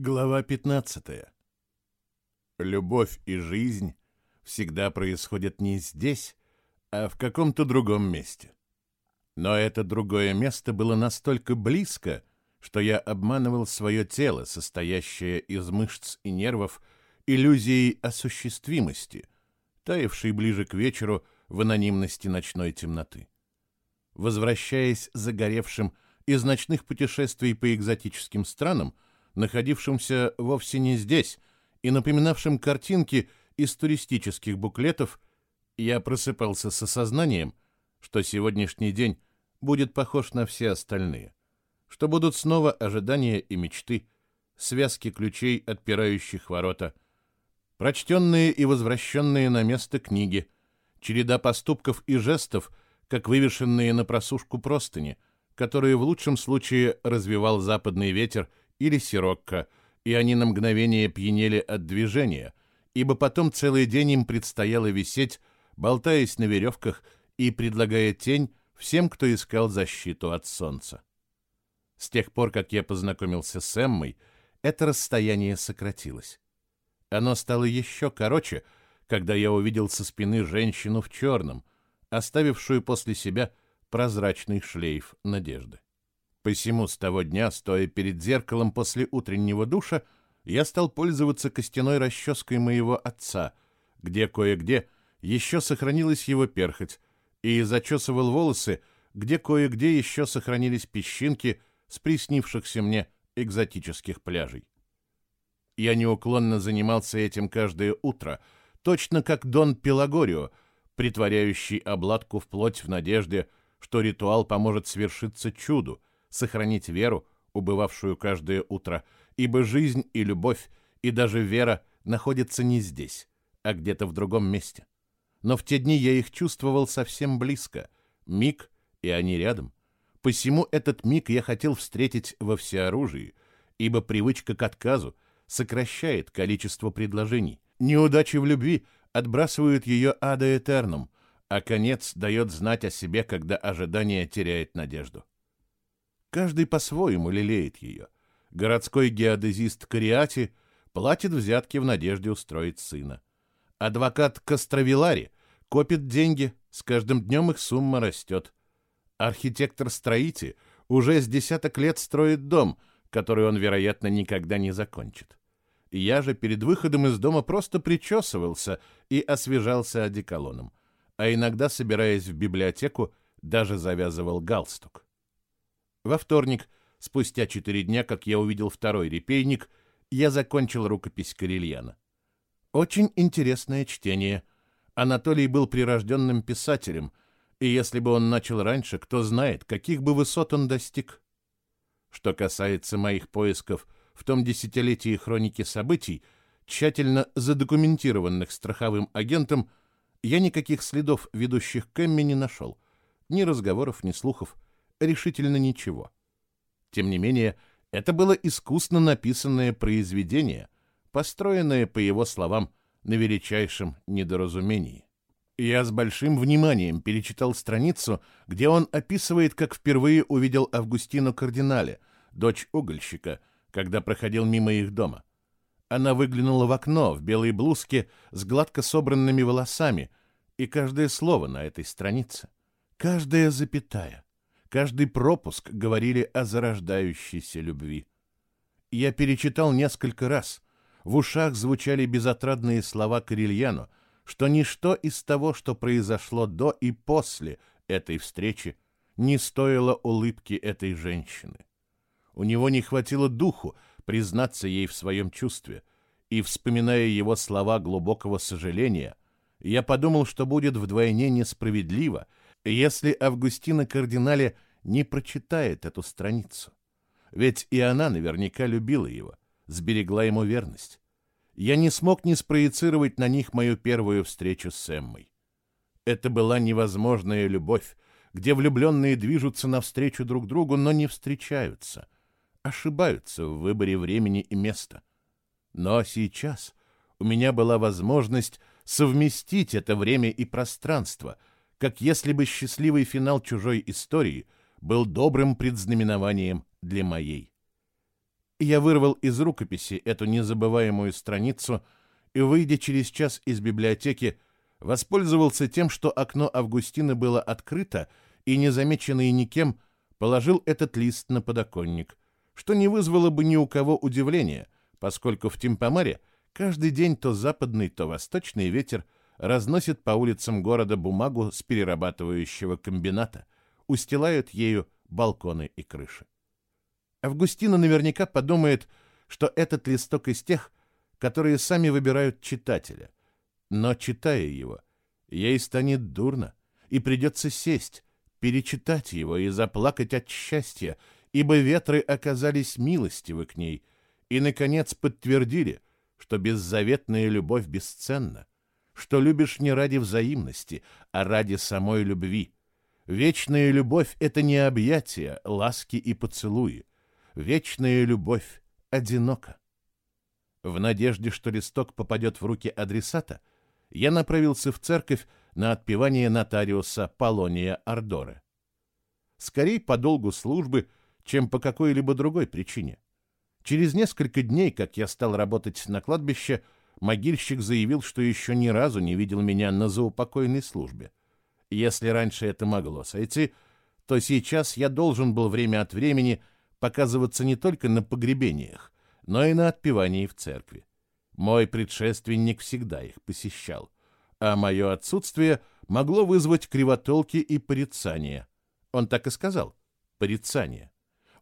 Глава 15. Любовь и жизнь всегда происходят не здесь, а в каком-то другом месте. Но это другое место было настолько близко, что я обманывал свое тело, состоящее из мышц и нервов, иллюзией осуществимости, таявшей ближе к вечеру в анонимности ночной темноты. Возвращаясь загоревшим из ночных путешествий по экзотическим странам, находившимся вовсе не здесь и напоминавшим картинки из туристических буклетов, я просыпался с осознанием, что сегодняшний день будет похож на все остальные, что будут снова ожидания и мечты, связки ключей, отпирающих ворота, прочтенные и возвращенные на место книги, череда поступков и жестов, как вывешенные на просушку простыни, которые в лучшем случае развивал западный ветер или сирокко, и они на мгновение пьянели от движения, ибо потом целый день им предстояло висеть, болтаясь на веревках и предлагая тень всем, кто искал защиту от солнца. С тех пор, как я познакомился с Эммой, это расстояние сократилось. Оно стало еще короче, когда я увидел со спины женщину в черном, оставившую после себя прозрачный шлейф надежды. Посему с того дня, стоя перед зеркалом после утреннего душа, я стал пользоваться костяной расческой моего отца, где кое-где еще сохранилась его перхоть, и зачесывал волосы, где кое-где еще сохранились песчинки с приснившихся мне экзотических пляжей. Я неуклонно занимался этим каждое утро, точно как Дон Пелагорио, притворяющий обладку вплоть в надежде, что ритуал поможет свершиться чуду — сохранить веру, убывавшую каждое утро, ибо жизнь и любовь, и даже вера находятся не здесь, а где-то в другом месте. Но в те дни я их чувствовал совсем близко, миг, и они рядом. Посему этот миг я хотел встретить во всеоружии, ибо привычка к отказу сокращает количество предложений. Неудачи в любви отбрасывают ее ада этерном, а конец дает знать о себе, когда ожидание теряет надежду. Каждый по-своему лелеет ее. Городской геодезист Кариати платит взятки в надежде устроить сына. Адвокат Костровилари копит деньги, с каждым днем их сумма растет. Архитектор-строитель уже с десяток лет строит дом, который он, вероятно, никогда не закончит. Я же перед выходом из дома просто причесывался и освежался одеколоном, а иногда, собираясь в библиотеку, даже завязывал галстук. Во вторник, спустя четыре дня, как я увидел второй репейник, я закончил рукопись Карельяна. Очень интересное чтение. Анатолий был прирожденным писателем, и если бы он начал раньше, кто знает, каких бы высот он достиг. Что касается моих поисков в том десятилетии хроники событий, тщательно задокументированных страховым агентом, я никаких следов, ведущих к Эмми, не нашел. Ни разговоров, ни слухов решительно ничего. Тем не менее, это было искусно написанное произведение, построенное, по его словам, на величайшем недоразумении. Я с большим вниманием перечитал страницу, где он описывает, как впервые увидел Августину Кардинале, дочь угольщика, когда проходил мимо их дома. Она выглянула в окно в белой блузке с гладко собранными волосами, и каждое слово на этой странице, каждая запятая, Каждый пропуск говорили о зарождающейся любви. Я перечитал несколько раз. В ушах звучали безотрадные слова Карельяну, что ничто из того, что произошло до и после этой встречи, не стоило улыбки этой женщины. У него не хватило духу признаться ей в своем чувстве, и, вспоминая его слова глубокого сожаления, я подумал, что будет вдвойне несправедливо — если Августина Кардинале не прочитает эту страницу. Ведь и она наверняка любила его, сберегла ему верность. Я не смог не спроецировать на них мою первую встречу с Эммой. Это была невозможная любовь, где влюбленные движутся навстречу друг другу, но не встречаются, ошибаются в выборе времени и места. Но сейчас у меня была возможность совместить это время и пространство — как если бы счастливый финал чужой истории был добрым предзнаменованием для моей. Я вырвал из рукописи эту незабываемую страницу и, выйдя через час из библиотеки, воспользовался тем, что окно Августины было открыто, и, незамеченный никем, положил этот лист на подоконник, что не вызвало бы ни у кого удивления, поскольку в Тимпомаре каждый день то западный, то восточный ветер разносит по улицам города бумагу с перерабатывающего комбината, устилают ею балконы и крыши. Августина наверняка подумает, что этот листок из тех, которые сами выбирают читателя. Но, читая его, ей станет дурно, и придется сесть, перечитать его и заплакать от счастья, ибо ветры оказались милостивы к ней и, наконец, подтвердили, что беззаветная любовь бесценна, что любишь не ради взаимности, а ради самой любви. Вечная любовь — это не объятия, ласки и поцелуи. Вечная любовь одинока. В надежде, что листок попадет в руки адресата, я направился в церковь на отпевание нотариуса Полония Ардоре. Скорей по долгу службы, чем по какой-либо другой причине. Через несколько дней, как я стал работать на кладбище, могильщик заявил, что еще ни разу не видел меня на заупокойной службе. Если раньше это могло сойти, то сейчас я должен был время от времени показываться не только на погребениях, но и на отпевании в церкви. Мой предшественник всегда их посещал, а мое отсутствие могло вызвать кривотолки и порицания. Он так и сказал — порицание.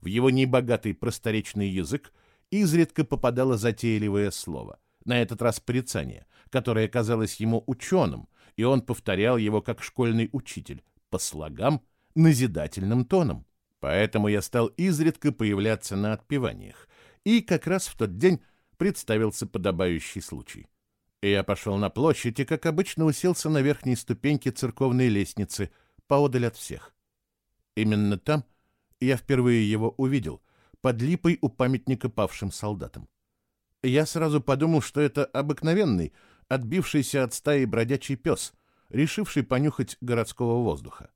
В его небогатый просторечный язык изредка попадало затейливое слово, на этот раз порицание, которое казалось ему ученым, и он повторял его как школьный учитель, по слогам, назидательным тоном. Поэтому я стал изредка появляться на отпеваниях, и как раз в тот день представился подобающий случай. И я пошел на площадь и, как обычно, уселся на верхней ступеньке церковной лестницы, поодаль от всех. Именно там я впервые его увидел, под липой у памятника павшим солдатам. Я сразу подумал, что это обыкновенный, отбившийся от стаи бродячий пес, решивший понюхать городского воздуха.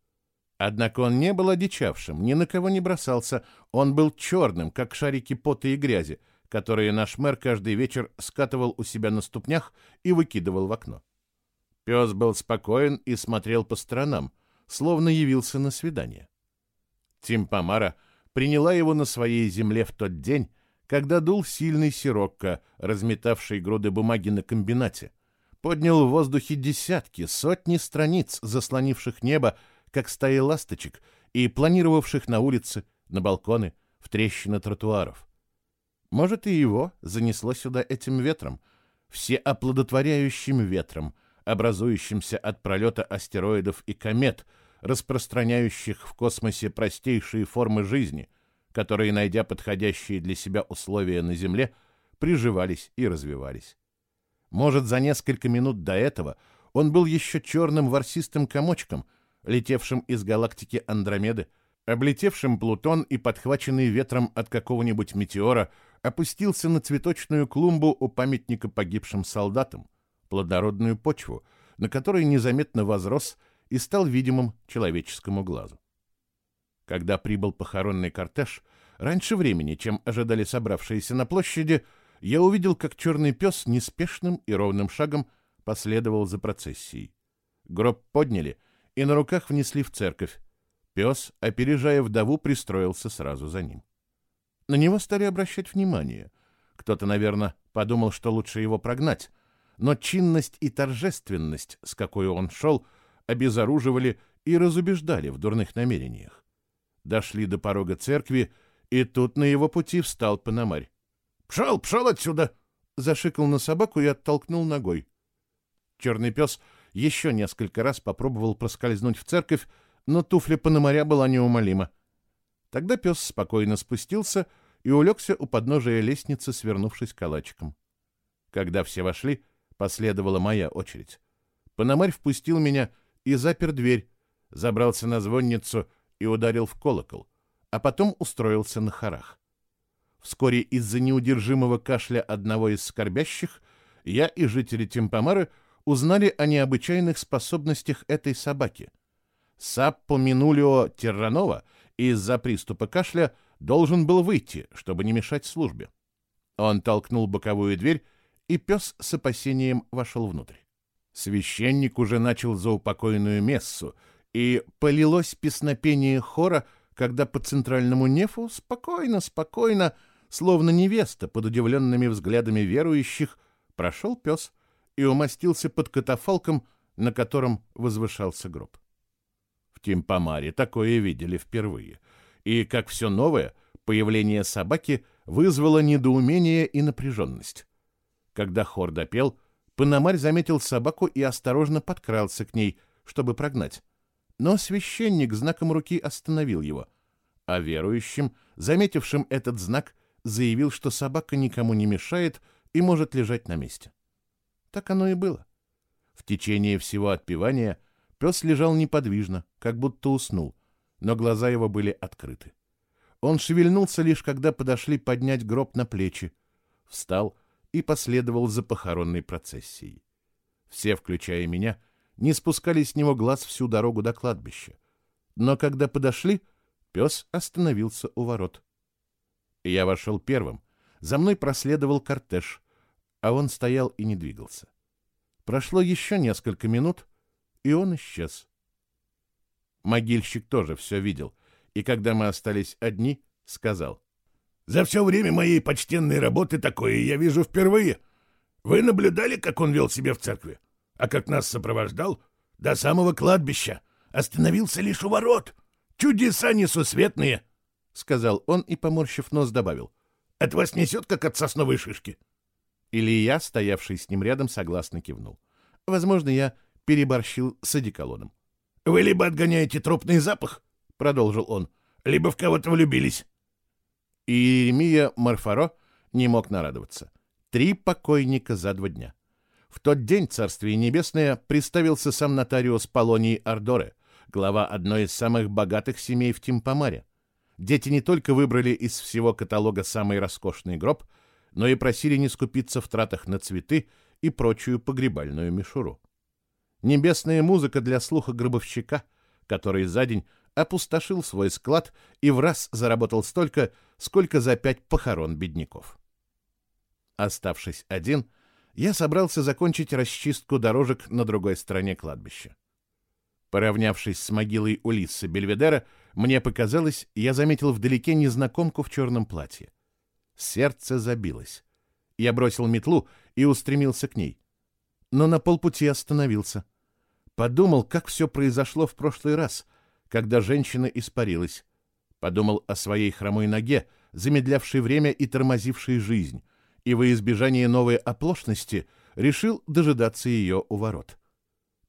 Однако он не был одичавшим, ни на кого не бросался, он был черным, как шарики пота и грязи, которые наш мэр каждый вечер скатывал у себя на ступнях и выкидывал в окно. Пес был спокоен и смотрел по сторонам, словно явился на свидание. Тим Помара приняла его на своей земле в тот день, когда дул сильный сирокко, разметавший груды бумаги на комбинате, поднял в воздухе десятки, сотни страниц, заслонивших небо, как стаи ласточек, и планировавших на улице, на балконы, в трещины тротуаров. Может, и его занесло сюда этим ветром, всеоплодотворяющим ветром, образующимся от пролета астероидов и комет, распространяющих в космосе простейшие формы жизни — которые, найдя подходящие для себя условия на Земле, приживались и развивались. Может, за несколько минут до этого он был еще черным ворсистым комочком, летевшим из галактики Андромеды, облетевшим Плутон и подхваченный ветром от какого-нибудь метеора, опустился на цветочную клумбу у памятника погибшим солдатам, плодородную почву, на которой незаметно возрос и стал видимым человеческому глазу. Когда прибыл похоронный кортеж, раньше времени, чем ожидали собравшиеся на площади, я увидел, как черный пес неспешным и ровным шагом последовал за процессией. Гроб подняли и на руках внесли в церковь. Пес, опережая вдову, пристроился сразу за ним. На него стали обращать внимание. Кто-то, наверное, подумал, что лучше его прогнать, но чинность и торжественность, с какой он шел, обезоруживали и разубеждали в дурных намерениях. Дошли до порога церкви, и тут на его пути встал Пономарь. «Пшел, пшел отсюда!» Зашикал на собаку и оттолкнул ногой. Черный пес еще несколько раз попробовал проскользнуть в церковь, но туфля Пономаря была неумолима. Тогда пес спокойно спустился и улегся у подножия лестницы, свернувшись калачиком. Когда все вошли, последовала моя очередь. Пономарь впустил меня и запер дверь, забрался на звонницу — и ударил в колокол, а потом устроился на хорах. Вскоре из-за неудержимого кашля одного из скорбящих я и жители Темпомары узнали о необычайных способностях этой собаки. Саппо Минулио Терранова из-за приступа кашля должен был выйти, чтобы не мешать службе. Он толкнул боковую дверь, и пес с опасением вошел внутрь. Священник уже начал заупокойную мессу, и полилось песнопение хора, когда по центральному нефу спокойно, спокойно, словно невеста под удивленными взглядами верующих, прошел пес и умостился под катафалком, на котором возвышался гроб. В Тимпомаре такое видели впервые, и, как все новое, появление собаки вызвало недоумение и напряженность. Когда хор допел, Пономарь заметил собаку и осторожно подкрался к ней, чтобы прогнать. Но священник знаком руки остановил его, а верующим, заметившим этот знак, заявил, что собака никому не мешает и может лежать на месте. Так оно и было. В течение всего отпевания пес лежал неподвижно, как будто уснул, но глаза его были открыты. Он шевельнулся лишь, когда подошли поднять гроб на плечи, встал и последовал за похоронной процессией. Все, включая меня, не спускали с него глаз всю дорогу до кладбища. Но когда подошли, пес остановился у ворот. Я вошел первым, за мной проследовал кортеж, а он стоял и не двигался. Прошло еще несколько минут, и он исчез. Могильщик тоже все видел, и когда мы остались одни, сказал. «За все время моей почтенной работы такое я вижу впервые. Вы наблюдали, как он вел себя в церкви? А как нас сопровождал? До самого кладбища. Остановился лишь у ворот. Чудеса несусветные!» — сказал он и, поморщив нос, добавил. «От вас несет, как от сосновой шишки». Илья, стоявший с ним рядом, согласно кивнул. Возможно, я переборщил с одеколоном. «Вы либо отгоняете трупный запах, — продолжил он, — либо в кого-то влюбились». И Иеремия Марфаро не мог нарадоваться. Три покойника за два дня. В тот день Царствие Небесное представился сам нотариус Полоний Ардоре, глава одной из самых богатых семей в Тимпомаре. Дети не только выбрали из всего каталога самый роскошный гроб — но и просили не скупиться в тратах на цветы и прочую погребальную мишуру. Небесная музыка для слуха гробовщика, который за день опустошил свой склад и в раз заработал столько, сколько за пять похорон бедняков. Оставшись один, я собрался закончить расчистку дорожек на другой стороне кладбища. Поравнявшись с могилой Улисса Бельведера, мне показалось, я заметил вдалеке незнакомку в черном платье. Сердце забилось. Я бросил метлу и устремился к ней. Но на полпути остановился. Подумал, как все произошло в прошлый раз, когда женщина испарилась. Подумал о своей хромой ноге, замедлявшей время и тормозившей жизнь, и во избежание новой оплошности решил дожидаться ее у ворот.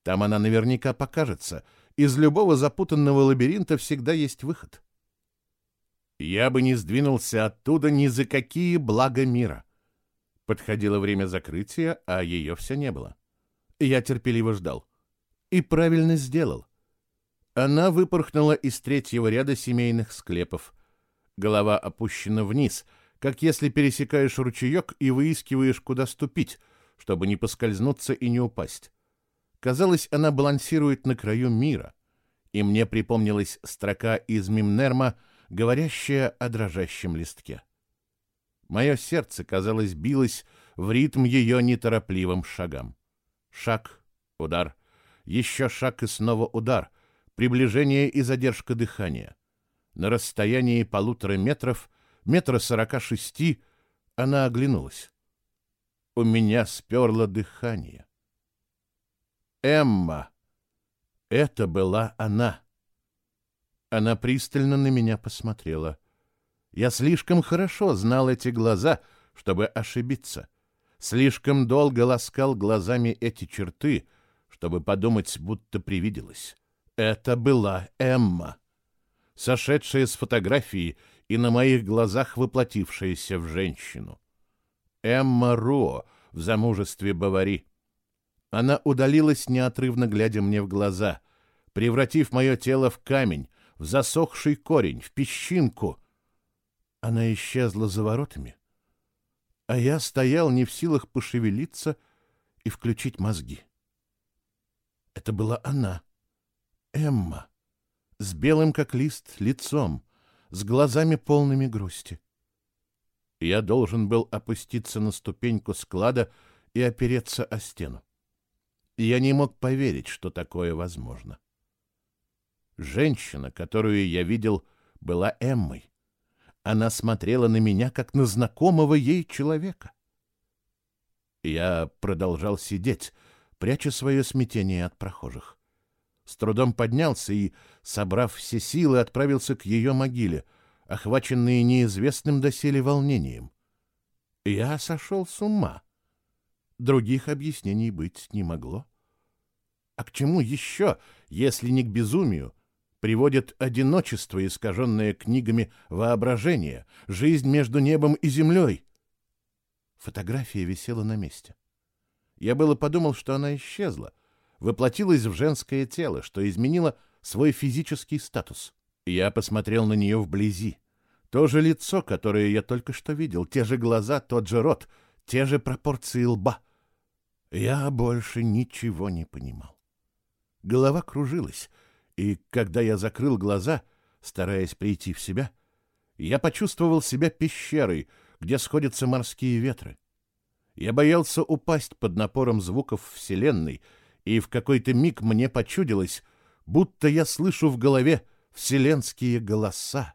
Там она наверняка покажется. Из любого запутанного лабиринта всегда есть выход. Я бы не сдвинулся оттуда ни за какие блага мира. Подходило время закрытия, а ее все не было. Я терпеливо ждал. И правильно сделал. Она выпорхнула из третьего ряда семейных склепов. Голова опущена вниз, как если пересекаешь ручеек и выискиваешь, куда ступить, чтобы не поскользнуться и не упасть. Казалось, она балансирует на краю мира. И мне припомнилась строка из Мимнерма — говорящая о дрожащем листке. Мое сердце, казалось, билось в ритм ее неторопливым шагам. Шаг, удар, еще шаг и снова удар, приближение и задержка дыхания. На расстоянии полутора метров, метра сорока шести, она оглянулась. У меня сперло дыхание. Эмма! Это была она. Она пристально на меня посмотрела. Я слишком хорошо знал эти глаза, чтобы ошибиться. Слишком долго ласкал глазами эти черты, чтобы подумать, будто привиделось. Это была Эмма, сошедшая с фотографии и на моих глазах воплотившаяся в женщину. Эмма Ро в замужестве Бавари. Она удалилась, неотрывно глядя мне в глаза, превратив мое тело в камень, в засохший корень, в песчинку. Она исчезла за воротами, а я стоял не в силах пошевелиться и включить мозги. Это была она, Эмма, с белым как лист лицом, с глазами полными грусти. Я должен был опуститься на ступеньку склада и опереться о стену. Я не мог поверить, что такое возможно. Женщина, которую я видел, была Эммой. Она смотрела на меня, как на знакомого ей человека. Я продолжал сидеть, пряча свое смятение от прохожих. С трудом поднялся и, собрав все силы, отправился к ее могиле, охваченный неизвестным доселе волнением. Я сошел с ума. Других объяснений быть не могло. А к чему еще, если не к безумию, приводит одиночество, искаженное книгами воображения, жизнь между небом и землей? Фотография висела на месте. Я было подумал, что она исчезла, воплотилась в женское тело, что изменило свой физический статус. Я посмотрел на нее вблизи. То же лицо, которое я только что видел, те же глаза, тот же рот, те же пропорции лба. Я больше ничего не понимал. Голова кружилась, и когда я закрыл глаза, стараясь прийти в себя, я почувствовал себя пещерой, где сходятся морские ветры. Я боялся упасть под напором звуков Вселенной, и в какой-то миг мне почудилось, будто я слышу в голове вселенские голоса.